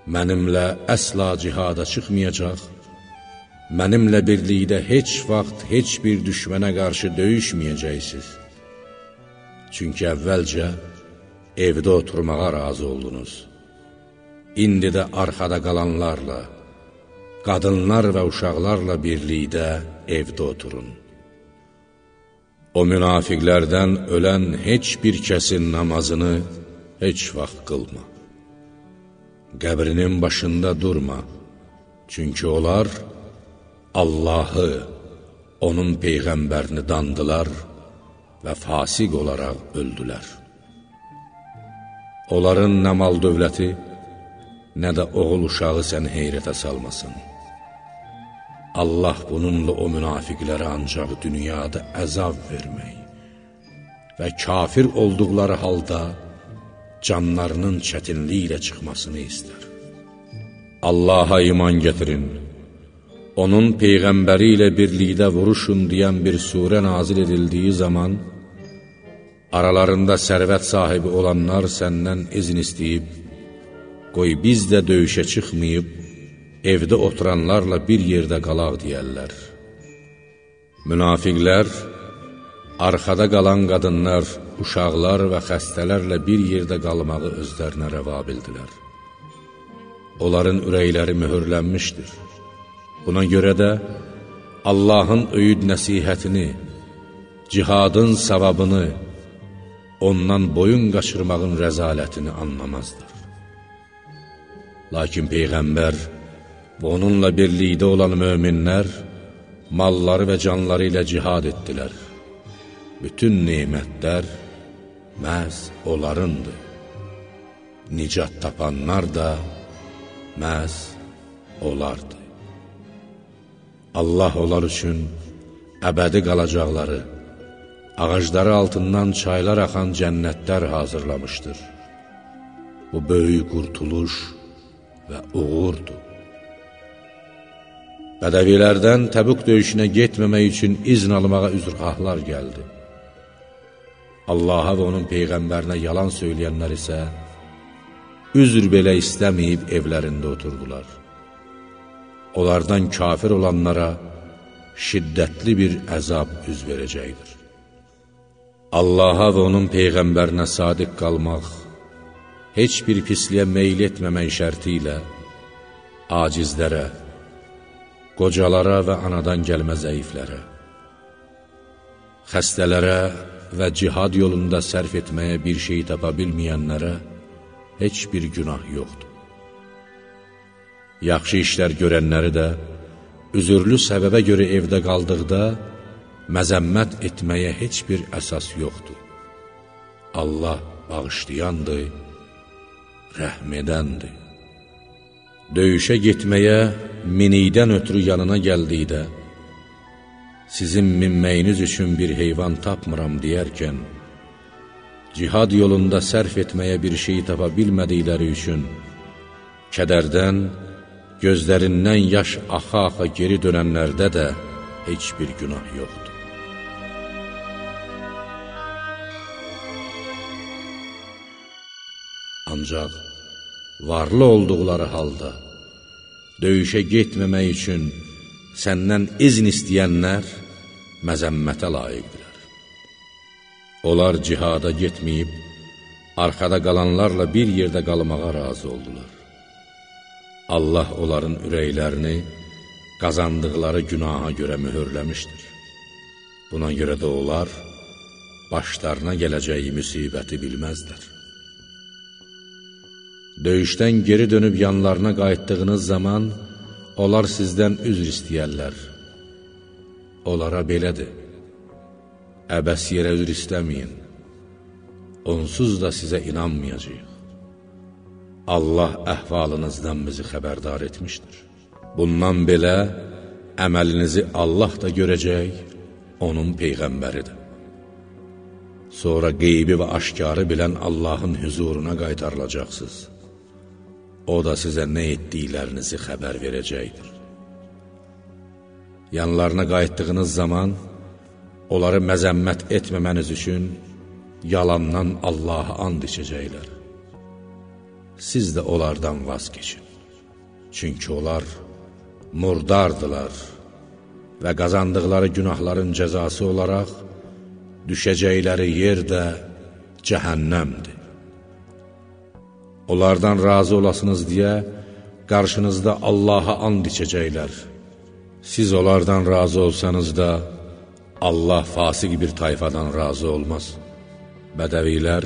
mənimlə əsla cihada çıxmayacaq, mənimlə birlikdə heç vaxt heç bir düşmənə qarşı döyüşməyəcəksiniz. Çünki əvvəlcə evdə oturmağa razı oldunuz. İndi də arxada qalanlarla, qadınlar və uşaqlarla birlikdə evdə oturun. O münafiqlərdən ölən heç bir kəsin namazını heç vaxt qılma. Qəbrinin başında durma, çünki onlar Allahı, onun Peyğəmbərini dandılar və fasiq olaraq öldülər. Onların nə mal dövləti, nə də oğul uşağı səni heyrətə salmasın. Allah bununla o münafiqlərə ancaq dünyada əzab vermək və kafir olduqları halda canlarının çətinliklə çıxmasını istər. Allaha iman gətirin, onun Peyğəmbəri ilə birlikdə vuruşun deyən bir surə nazil edildiyi zaman, aralarında sərvət sahibi olanlar səndən izin istəyib, qoy biz də döyüşə çıxmayıb, evdə oturanlarla bir yerdə qalaq deyərlər. Münafiqlər, arxada qalan qadınlar, uşaqlar və xəstələrlə bir yerdə qalmağı özlərinə rəva bildilər. Onların ürəkləri mühürlənmişdir. Buna görə də Allahın öyüd nəsihətini, cihadın savabını, ondan boyun qaçırmağın rəzalətini anlamazdır. Lakin Peyğəmbər və onunla birlikdə olan möminlər malları və canları ilə cihad etdilər. Bütün neymətlər məhz onlarındır. Nicat tapanlar da məhz onlardır. Allah onlar üçün əbədi qalacaqları, ağacları altından çaylar axan cənnətlər hazırlamışdır. Bu böyük qurtuluş və uğurdur. Bədəvilərdən Təbuk döyüşünə getməmək üçün izn almağa üzrxahlar gəldi. Allaha və onun Peyğəmbərinə yalan söyləyənlər isə üzr belə istəməyib evlərində oturdular. Onlardan kafir olanlara şiddətli bir əzab üz verəcəkdir. Allaha və onun Peyğəmbərinə sadiq qalmaq, heç bir pisliyə meyl etməmək şərti ilə acizlərə, qocalara və anadan gəlmə zəiflərə, xəstələrə və cihad yolunda sərf etməyə bir şey tapa bilməyənlərə heç bir günah yoxdur. Yaxşı işlər görənləri də üzürlü səbəbə görə evdə qaldıqda məzəmmət etməyə heç bir əsas yoxdur. Allah bağışlayandır, rəhm edəndir. Döyüşə getməyə minikdən ötürü yanına gəldikdə, sizin minməyiniz üçün bir heyvan tapmıram deyərkən, cihad yolunda sərf etməyə bir şey tapa bilmədikləri üçün, kədərdən, gözlərindən yaş axa-axa geri dönənlərdə də heç bir günah yoxdur. Ancaq varlı olduqları halda döyüşə getməmək üçün səndən izn istəyənlər məzəmmətə layiqdirlər. Onlar cihada getməyib, arxada qalanlarla bir yerdə qalmağa razı oldular. Allah onların ürəklərini qazandıqları günaha görə mühürləmişdir. Buna görə də onlar başlarına gələcəyi müsibəti bilməzlər. Döyüşdən geri dönüb yanlarına qayıtdığınız zaman onlar sizdən üzr istəyərlər. Onlara belədir. Əbəs yerə üzr istəməyin. Onsuz da sizə inanmayacaq. Allah əhvalınızdan bizi xəbərdar etmişdir. Bundan belə əməlinizi Allah da görəcək, onun Peyğəmbəridir. Sonra qeybi və aşkarı bilən Allahın hüzuruna qaytarılacaqsınız. O da sizə nə etdiklərinizi xəbər verəcəkdir. Yanlarına qayıtdığınız zaman, onları məzəmmət etməməniz üçün yalandan Allaha and içəcəklər. Siz də onlardan vaz keçin. Çünki onlar murdardılar və qazandıqları günahların cəzası olaraq düşəcəkləri yer də cəhənnəmdir. Onlardan razı olasınız deyə qarşınızda Allaha and içəcəklər. Siz onlardan razı olsanız da, Allah fasiq bir tayfadan razı olmaz. Bədəvilər,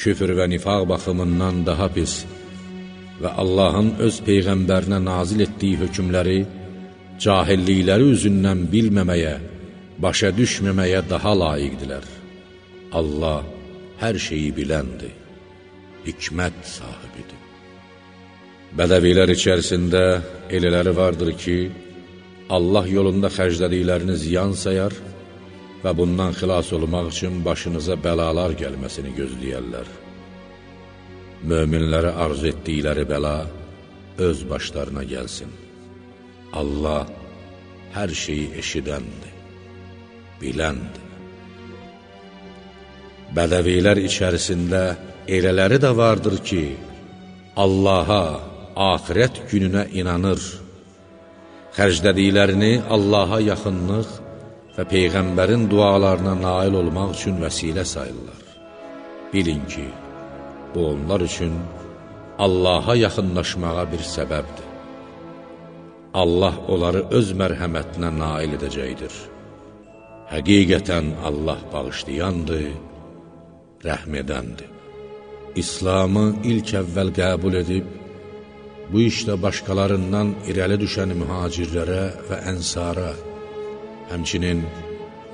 küfr və nifaq baxımından daha pis və Allahın öz Peyğəmbərinə nazil etdiyi hökmləri cahillikləri üzündən bilməməyə, başa düşməməyə daha layiqdilər. Allah hər şeyi biləndir, hikmət sahibidir. Bədəvilər içərisində elələri vardır ki, Allah yolunda xərclədiklərini ziyan sayar və bundan xilas olmaq üçün başınıza bəlalar gəlməsini gözləyərlər. Möminlərə arzu etdikləri bəla öz başlarına gəlsin. Allah hər şeyi eşidəndir, biləndir. Bədəvilər içərisində elələri də vardır ki, Allaha, axirət gününə inanır, xərclədiklərini Allaha yaxınlıq və Peyğəmbərin dualarına nail olmaq üçün vəsilə sayırlar. Bilin ki, bu onlar üçün Allaha yaxınlaşmağa bir səbəbdir. Allah onları öz mərhəmətinə nail edəcəkdir. Həqiqətən Allah bağışlayandır, rəhm edəndir. İslamı ilk əvvəl qəbul edib, bu işdə başqalarından irəli düşən mühacirlərə və ənsara, həmçinin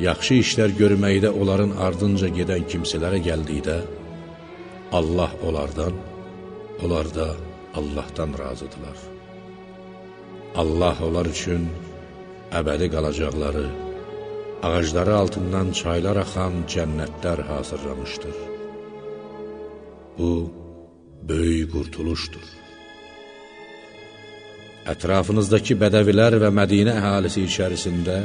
yaxşı işlər görməkdə onların ardınca gedən kimsələrə gəldikdə, Allah onlardan, onlar da Allahdan razıdırlar. Allah onlar üçün əbədi qalacaqları, ağacları altından çaylar axan cənnətlər hazırlamışdır. Bu, böyük qurtuluşdur. Ətrafınızdakı bədəvilər və Mədinə əhalisi içərisində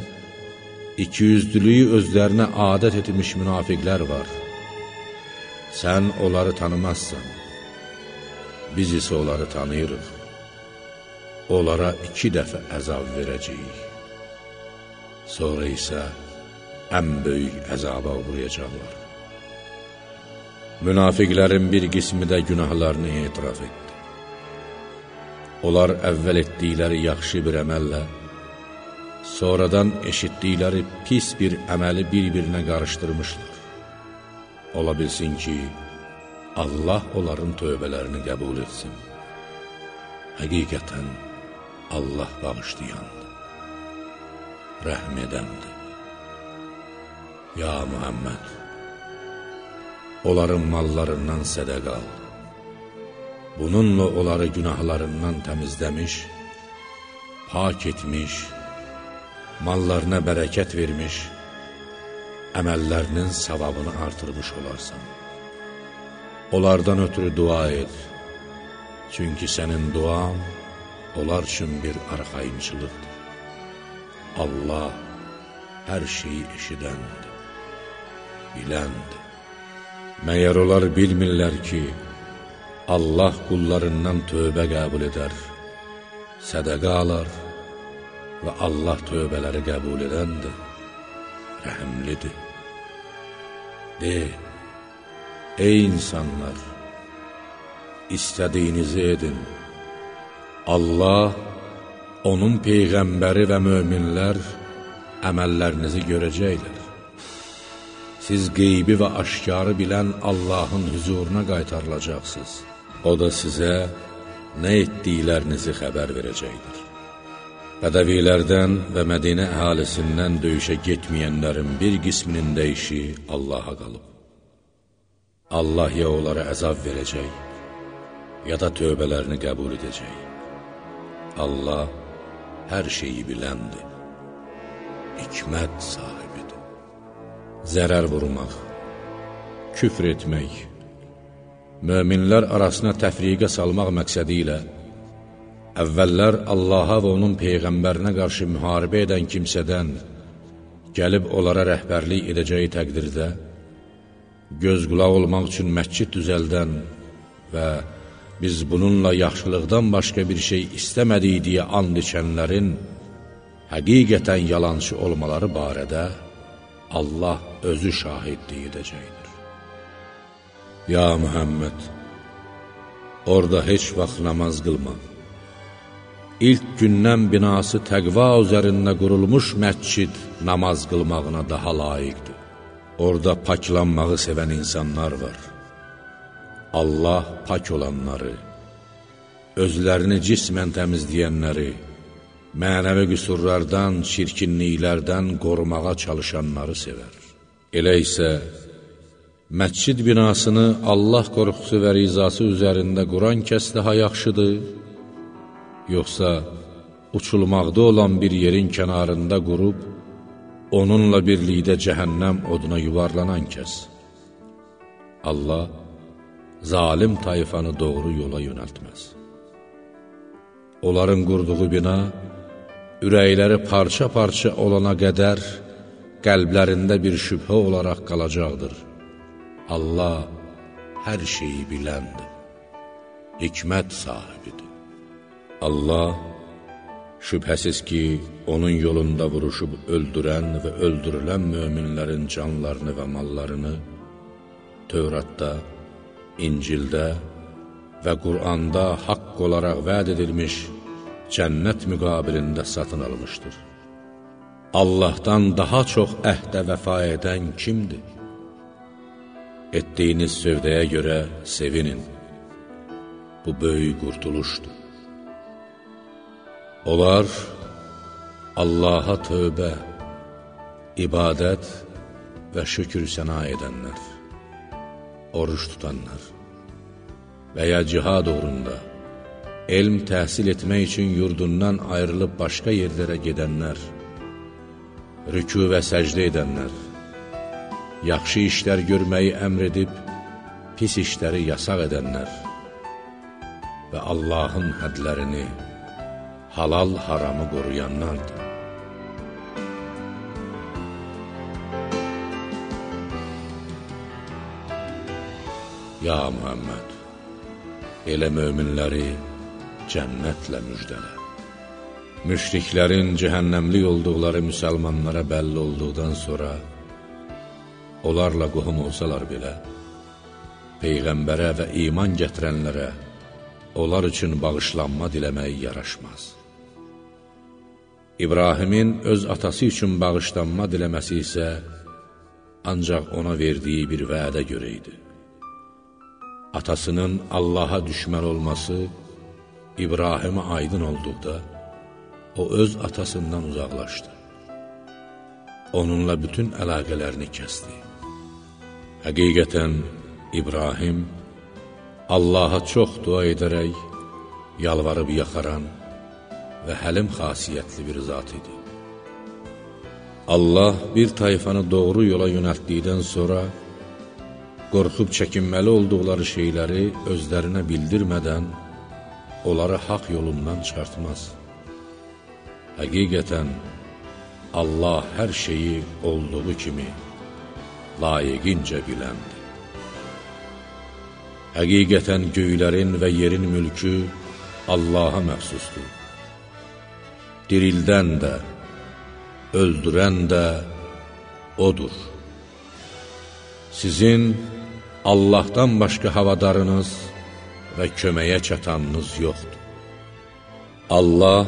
ikiyüzlülüyü özlərinə adət etmiş münafiqlər var. Sən onları tanımazsan, biz isə onları tanıyırıq. Onlara iki dəfə əzab verəcəyik. Sonra isə ən böyük əzaba uğrayacaqlar. Münafiqlərin bir qismi də günahlarını etiraf etdi. Onlar əvvəl etdikləri yaxşı bir əməllə, sonradan eşitdikləri pis bir əməli bir-birinə qarışdırmışlar. Ola bilsin ki, Allah onların tövbələrini qəbul etsin. Həqiqətən Allah bağışlayandır, rəhm edəndir. Ya Muhammed, onların mallarından sədəq al. Bununla onları günahlarından təmizləmiş, pak etmiş, mallarına bərəkət vermiş, əməllərinin savabını artırmış olarsan. Onlardan ötürü dua et, çünki sənin duan onlar üçün bir arxayınçılıqdır. Allah hər şeyi eşidəndir, biləndir. Məyər onlar bilmirlər ki, Allah qullarından tövbə qəbul edər, sədəqə alar və Allah tövbələri qəbul edəndir, rəhəmlidir. De, ey insanlar, istədiyinizi edin. Allah, onun Peyğəmbəri və möminlər əməllərinizi görəcəklər. Siz qeybi və aşkarı bilən Allahın hüzuruna qaytarılacaqsınız. O da sizə nə etdiklərinizi xəbər verəcəkdir. Bədəvilərdən və Mədinə əhalisindən döyüşə getməyənlərin bir qisminin də işi Allaha qalıb. Allah ya onlara əzab verəcək, ya da tövbələrini qəbul edəcək. Allah hər şeyi biləndir, hikmət sahibidir. Zərər vurmaq, küfr etmək, möminlər arasına təfriqə salmaq məqsədi ilə əvvəllər Allaha və onun Peyğəmbərinə qarşı müharibə edən kimsədən gəlib onlara rəhbərlik edəcəyi təqdirdə, göz qulaq olmaq üçün məscid düzəldən və biz bununla yaxşılıqdan başqa bir şey istəmədik deyə and içənlərin həqiqətən yalançı olmaları barədə Allah özü şahidlik edəcəkdir. Ya Mühəmməd, orada heç vaxt namaz qılma. İlk gündən binası təqva üzərində qurulmuş məscid namaz qılmağına daha layiqdir. Orada paklanmağı sevən insanlar var. Allah pak olanları, özlərini cismən təmizləyənləri, mənəvi qüsurlardan, çirkinliklərdən qorumağa çalışanları sevər. Elə isə, məscid binasını Allah qorxusu və rizası üzərində quran kəs daha yaxşıdır, yoxsa uçulmaqda olan bir yerin kənarında qurub, onunla birlikdə cəhənnəm oduna yuvarlanan kəs. Allah zalim tayfanı doğru yola yönəltməz. Onların qurduğu bina, ürəkləri parça-parça olana qədər qəlblərində bir şübhə olaraq qalacaqdır. Allah hər şeyi biləndir, hikmət sahibidir. Allah şübhəsiz ki, onun yolunda vuruşub öldürən və öldürülən möminlərin canlarını və mallarını Tövratda, İncildə və Quranda haqq olaraq vəd edilmiş cənnət müqabilində satın almışdır. Allahdan daha çox əhdə vəfa edən kimdir? Etdiyiniz sövdəyə görə sevinin. Bu böyük qurtuluşdur. Onlar Allaha tövbə, ibadət və şükür səna edənlər, oruç tutanlar və ya cihad uğrunda, elm təhsil etmək üçün yurdundan ayrılıb başqa yerlərə gedənlər, rükü və səcdə edənlər, yaxşı işlər görməyi əmr edib, pis işləri yasaq edənlər və Allahın hədlərini, halal haramı qoruyanlardır. Ya Muhammed, elə möminləri cənnətlə müjdələ. Müşriklərin cəhənnəmlik olduqları müsəlmanlara bəlli olduqdan sonra, onlarla qohum olsalar belə, Peyğəmbərə və iman gətirənlərə onlar üçün bağışlanma diləməyi yaraşmaz. İbrahimin öz atası üçün bağışlanma diləməsi isə ancaq ona verdiyi bir vədə görə idi. Atasının Allaha düşmən olması İbrahimə aydın olduqda, o öz atasından uzaqlaşdı. Onunla bütün əlaqələrini kəsdi. Həqiqətən, İbrahim Allaha çox dua edərək, yalvarıb yaxaran və həlim xasiyyətli bir zat idi. Allah bir tayfanı doğru yola yönəltdikdən sonra, qorxub çəkinməli olduqları şeyləri özlərinə bildirmədən, onları haq yolundan çıxartmaz. Həqiqətən, Allah hər şeyi olduğu kimi layiqincə biləndir. Həqiqətən göylərin və yerin mülkü Allaha məxsusdur. Dirildən də, öldürən də Odur. Sizin Allahdan başqa havadarınız və köməyə çatanınız yoxdur. Allah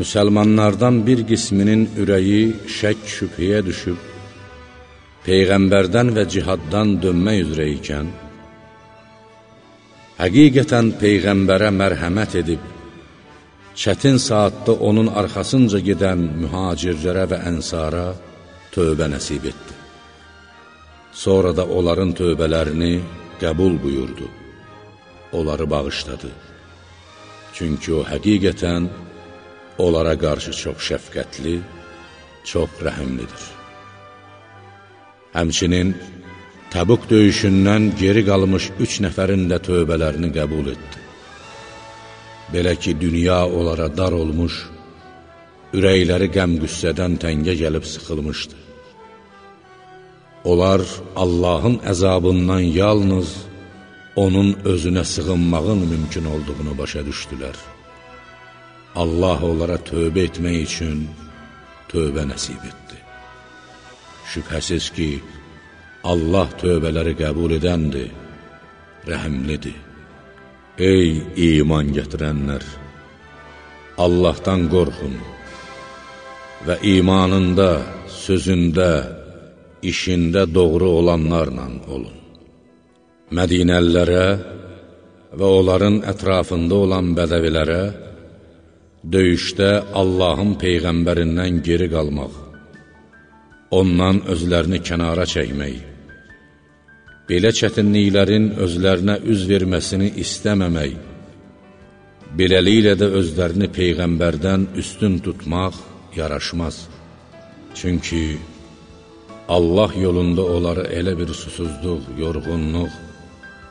müsəlmanlardan bir qisminin ürəyi şək şübhəyə düşüb, Peyğəmbərdən və cihaddan dönmək üzrə ikən, həqiqətən Peyğəmbərə mərhəmət edib, çətin saatda onun arxasınca gedən mühacirlərə və ənsara tövbə nəsib etdi. Sonra da onların tövbələrini qəbul buyurdu, onları bağışladı. Çünki o həqiqətən onlara qarşı çox şəfqətli, çox rəhimlidir. Həmçinin, Təbuk döyüşündən geri qalmış üç nəfərin də tövbələrini qəbul etdi. Belə ki, dünya onlara dar olmuş, ürəkləri qəm-qüssədən təngə gəlib sıxılmışdı. Onlar Allahın əzabından yalnız onun özünə sığınmağın mümkün olduğunu başa düşdülər. Allah onlara tövbə etmək üçün tövbə nəsib etdi. Şübhəsiz ki, Allah tövbələri qəbul edəndir, rəhimlidir. Ey iman gətirənlər! Allahdan qorxun və imanında, sözündə, işində doğru olanlarla olun. Mədinəlilərə və onların ətrafında olan bədəvilərə döyüşdə Allahın Peyğəmbərindən geri qalmaq, ondan özlərini kənara çəkmək, belə çətinliklərin özlərinə üz verməsini istəməmək, beləliklə də özlərini Peyğəmbərdən üstün tutmaq yaraşmaz. Çünki Allah yolunda onları elə bir susuzluq, yorğunluq,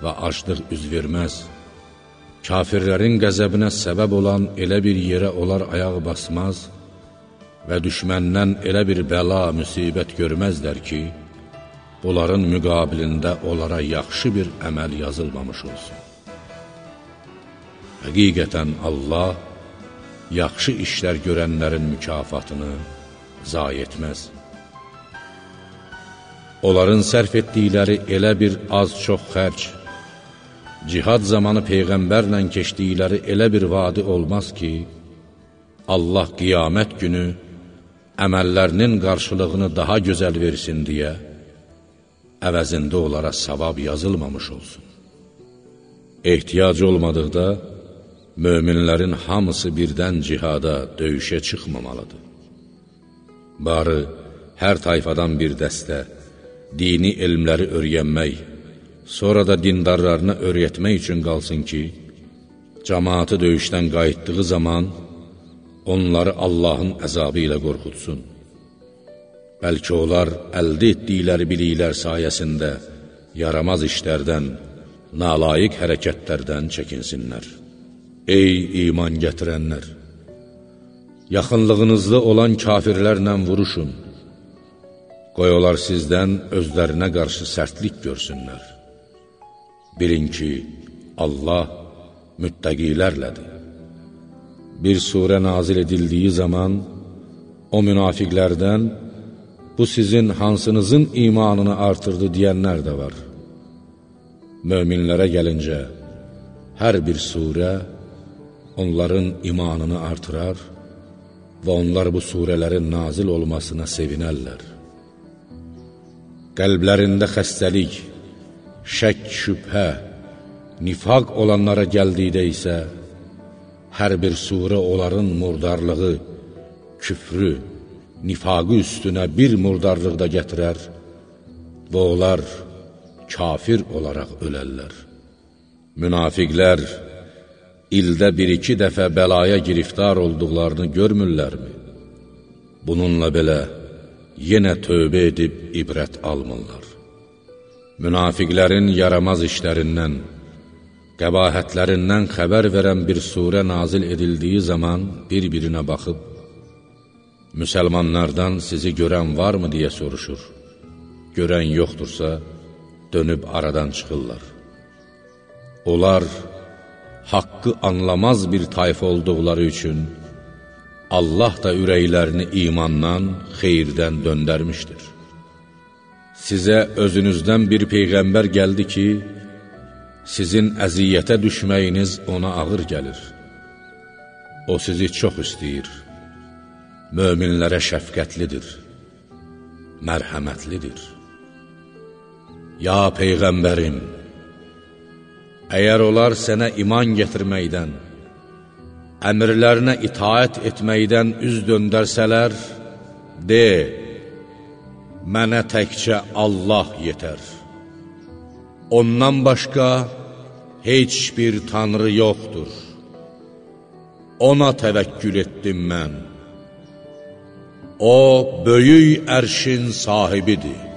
və aclıq üz verməz. Kafirlərin qəzəbinə səbəb olan elə bir yerə onlar ayaq basmaz və düşməndən elə bir bəla, müsibət görməzlər ki, bunların müqabilində onlara yaxşı bir əməl yazılmamış olsun. Həqiqətən Allah yaxşı işlər görənlərin mükafatını zayi etməz. Onların sərf etdikləri elə bir az-çox xərc, cihad zamanı Peyğəmbərlə keçdikləri elə bir vadi olmaz ki, Allah qiyamət günü əməllərinin qarşılığını daha gözəl versin deyə, əvəzində onlara savab yazılmamış olsun. Ehtiyac olmadıqda, möminlərin hamısı birdən cihada, döyüşə çıxmamalıdır. Barı, hər tayfadan bir dəstə, dini elmləri öyrənmək, sonra da dindarlarına öyrətmək üçün qalsın ki, cəmaatı döyüşdən qayıtdığı zaman onları Allahın əzabı ilə qorxutsun. Bəlkə onlar əldə etdikləri biliklər sayəsində yaramaz işlərdən, nalayiq hərəkətlərdən çəkinsinlər. Ey iman gətirənlər! Yaxınlığınızda olan kafirlərlə vuruşun. Qoy onlar sizdən özlərinə qarşı sərtlik görsünlər. Bilin ki, Allah müttəqilərlədir. Bir surə nazil edildiyi zaman, o münafiqlərdən, bu sizin hansınızın imanını artırdı deyənlər də var. Möminlərə gəlincə, hər bir surə onların imanını artırar və onlar bu surələrin nazil olmasına sevinərlər. Qəlblərində xəstəlik, şək, şübhə, nifaq olanlara gəldikdə isə, hər bir surə onların murdarlığı, küfrü, nifaqı üstünə bir murdarlıq da gətirər və onlar kafir olaraq ölərlər. Münafiqlər ildə bir-iki dəfə bəlaya giriftar olduqlarını görmürlərmi? Bununla belə yenə tövbə edib ibrət almırlar. Münafiqlərin yaramaz işlərindən, qəbahətlərindən xəbər verən bir surə nazil edildiyi zaman bir-birinə baxıb, müsəlmanlardan sizi görən varmı deyə soruşur. Görən yoxdursa, dönüb aradan çıxırlar. Onlar, haqqı anlamaz bir tayfa olduqları üçün, Allah da ürəklərini imandan, xeyirdən döndərmişdir. Sizə özünüzdən bir peyğəmbər gəldi ki, sizin əziyyətə düşməyiniz ona ağır gəlir. O sizi çox istəyir, möminlərə şəfqətlidir, mərhəmətlidir. Ya Peyğəmbərim, əgər onlar sənə iman gətirməkdən, əmirlərinə itaət etməkdən üz döndərsələr, de, mənə təkcə Allah yetər. Ondan başqa heç bir tanrı yoxdur. Ona təvəkkül etdim mən. O, böyük ərşin sahibidir.